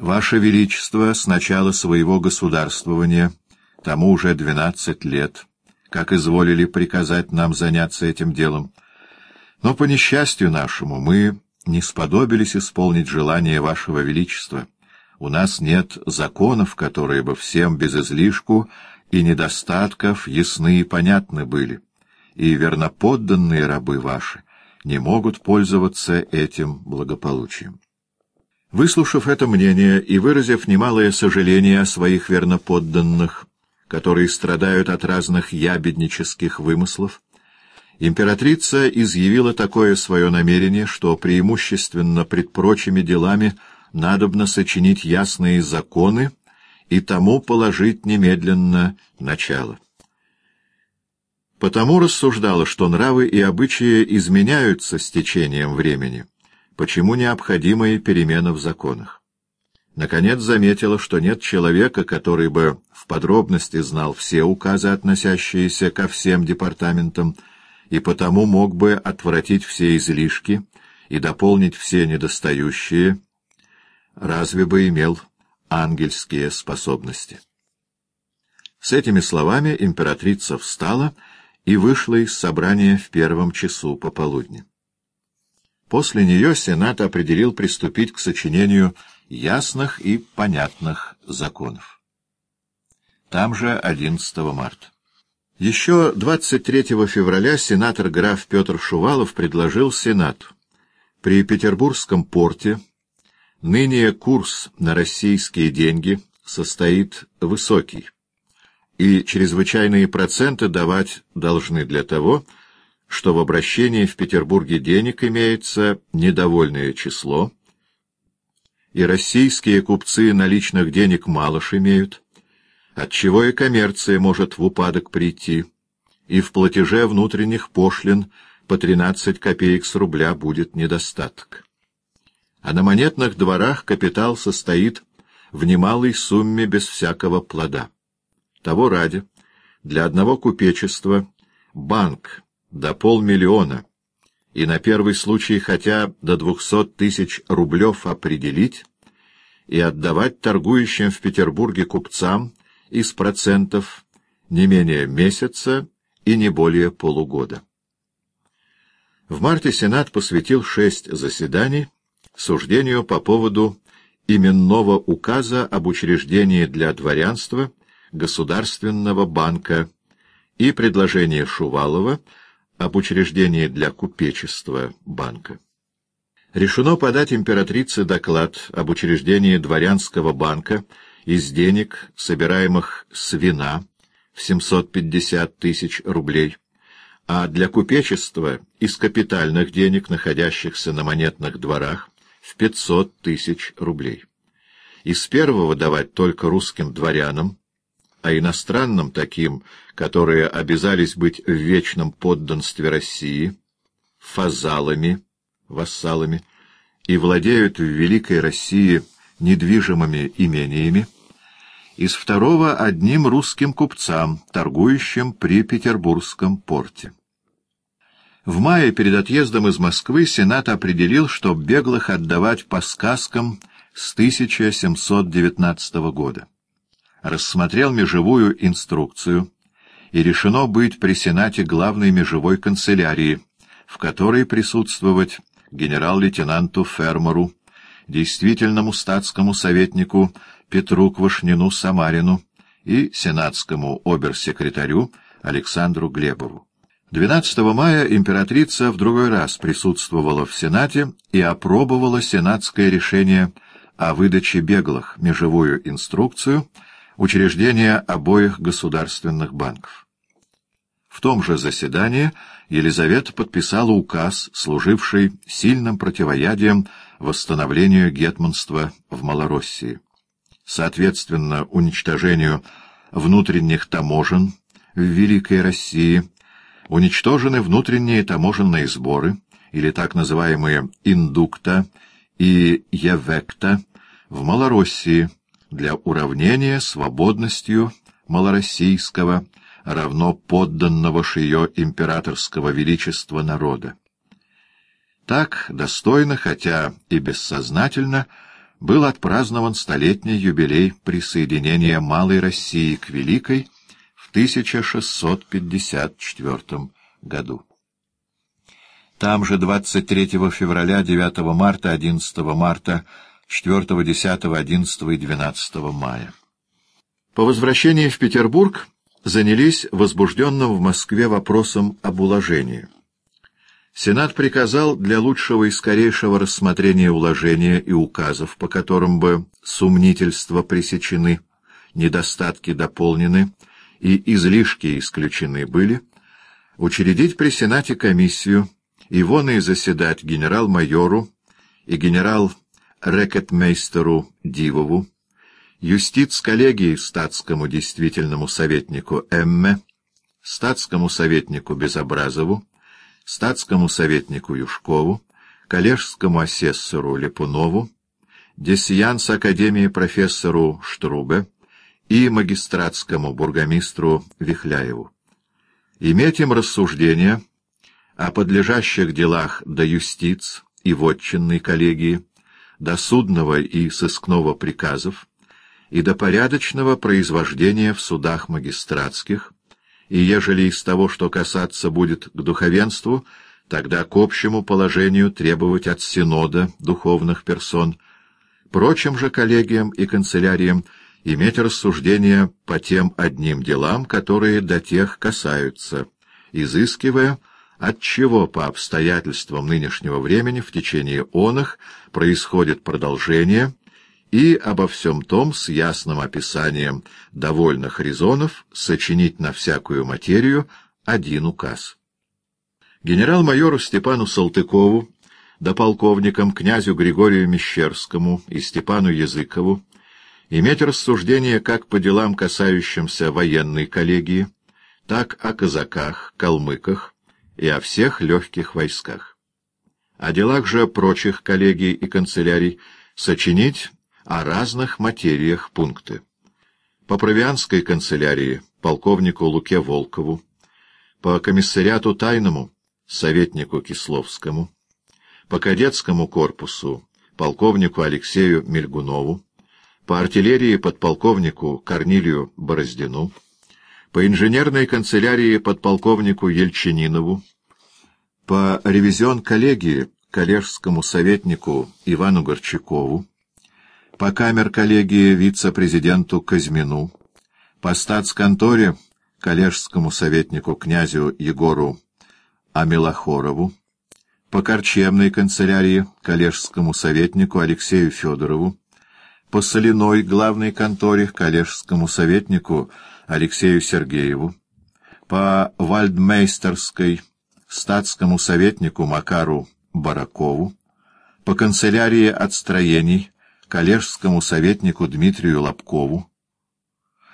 Ваше Величество с начала своего государствования, тому уже двенадцать лет, как изволили приказать нам заняться этим делом, но по несчастью нашему мы не сподобились исполнить желание Вашего Величества. У нас нет законов, которые бы всем без излишку и недостатков ясны и понятны были, и верноподданные рабы ваши не могут пользоваться этим благополучием. Выслушав это мнение и выразив немалое сожаление о своих верноподданных, которые страдают от разных ябеднических вымыслов, императрица изъявила такое свое намерение, что преимущественно пред прочими делами надобно сочинить ясные законы и тому положить немедленно начало. Потому рассуждала, что нравы и обычаи изменяются с течением времени, почему необходима и перемена в законах. Наконец заметила, что нет человека, который бы в подробности знал все указы, относящиеся ко всем департаментам, и потому мог бы отвратить все излишки и дополнить все недостающие, разве бы имел ангельские способности. С этими словами императрица встала и вышла из собрания в первом часу пополудни. После нее Сенат определил приступить к сочинению ясных и понятных законов. Там же 11 марта. Еще 23 февраля сенатор граф Петр Шувалов предложил Сенату при Петербургском порте ныне курс на российские деньги состоит высокий, и чрезвычайные проценты давать должны для того, что в обращении в Петербурге денег имеется недовольное число, и российские купцы наличных денег мало ж имеют, отчего и коммерция может в упадок прийти, и в платеже внутренних пошлин по 13 копеек с рубля будет недостаток. А на монетных дворах капитал состоит в немалой сумме без всякого плода. Того ради, для одного купечества банк до полмиллиона, и на первый случай хотя до двухсот тысяч рублев определить и отдавать торгующим в Петербурге купцам из процентов не менее месяца и не более полугода. В марте Сенат посвятил шесть заседаний суждению по поводу именного указа об учреждении для дворянства Государственного банка и предложение Шувалова об учреждении для купечества банка. Решено подать императрице доклад об учреждении дворянского банка из денег, собираемых с вина, в 750 тысяч рублей, а для купечества из капитальных денег, находящихся на монетных дворах, в 500 тысяч рублей. Из первого давать только русским дворянам, а иностранным таким, которые обязались быть в вечном подданстве России, фазалами, вассалами, и владеют в Великой России недвижимыми имениями, из второго — одним русским купцам, торгующим при Петербургском порте. В мае перед отъездом из Москвы Сенат определил, что беглых отдавать по сказкам с 1719 года рассмотрел межевую инструкцию, и решено быть при Сенате главной межевой канцелярии, в которой присутствовать генерал-лейтенанту Фермеру, действительному статскому советнику Петру Квашнину Самарину и сенатскому оберсекретарю Александру Глебову. 12 мая императрица в другой раз присутствовала в Сенате и опробовала сенатское решение о выдаче беглых, межевую инструкцию, учреждения обоих государственных банков. В том же заседании Елизавета подписала указ, служивший сильным противоядием восстановлению гетманства в Малороссии. Соответственно, уничтожению внутренних таможен в Великой России уничтожены внутренние таможенные сборы, или так называемые индукта и евекта, в Малороссии, для уравнения свободностью малороссийского, равно подданного шиё императорского величества народа. Так достойно, хотя и бессознательно, был отпразднован столетний юбилей присоединения Малой России к Великой в 1654 году. Там же 23 февраля, 9 марта, 11 марта, 4, 10, 11 и 12 мая. По возвращении в Петербург занялись возбужденным в Москве вопросом об уложении. Сенат приказал для лучшего и скорейшего рассмотрения уложения и указов, по которым бы сумнительства пресечены, недостатки дополнены и излишки исключены были, учредить при Сенате комиссию и вон и заседать генерал-майору и генерал-рекетмейстеру Дивову, юстиц-коллегии статскому действительному советнику Эмме, статскому советнику Безобразову, статскому советнику Юшкову, коллежскому асессору Лепунову, десьянс Академии профессору Штрубе и магистратскому бургомистру Вихляеву. Иметь им рассуждения о подлежащих делах до юстиц и вотчинной коллегии, до судного и сыскного приказов, и до порядочного произвождения в судах магистратских, и ежели из того, что касаться будет к духовенству, тогда к общему положению требовать от синода духовных персон, прочим же коллегиям и канцеляриям иметь рассуждения по тем одним делам, которые до тех касаются, изыскивая, отчего по обстоятельствам нынешнего времени в течение оных происходит продолжение и обо всем том с ясным описанием довольных резонов сочинить на всякую материю один указ. Генерал-майору Степану Салтыкову, да полковникам князю Григорию Мещерскому и Степану Языкову иметь рассуждение как по делам, касающимся военной коллегии, так о казаках, калмыках и о всех легких войсках. О делах же прочих коллегий и канцелярий сочинить о разных материях пункты. По Провианской канцелярии полковнику Луке Волкову, по комиссариату тайному советнику Кисловскому, по кадетскому корпусу полковнику Алексею Мельгунову, по артиллерии подполковнику Корнилию Бороздину, по инженерной канцелярии подполковнику Ельчининову, по ревизион коллегии коллежскому советнику Ивану Горчакову, по камер-коллегии вице-президенту Казьмину, по статсконторе коллежскому советнику князю Егору Амелохорову, по корчемной канцелярии коллежскому советнику Алексею Федорову, по соляной главной конторе коллежскому советнику Алексею Сергееву, по вальдмейстерской статскому советнику Макару Баракову, по канцелярии отстроений коллежскому советнику Дмитрию Лобкову,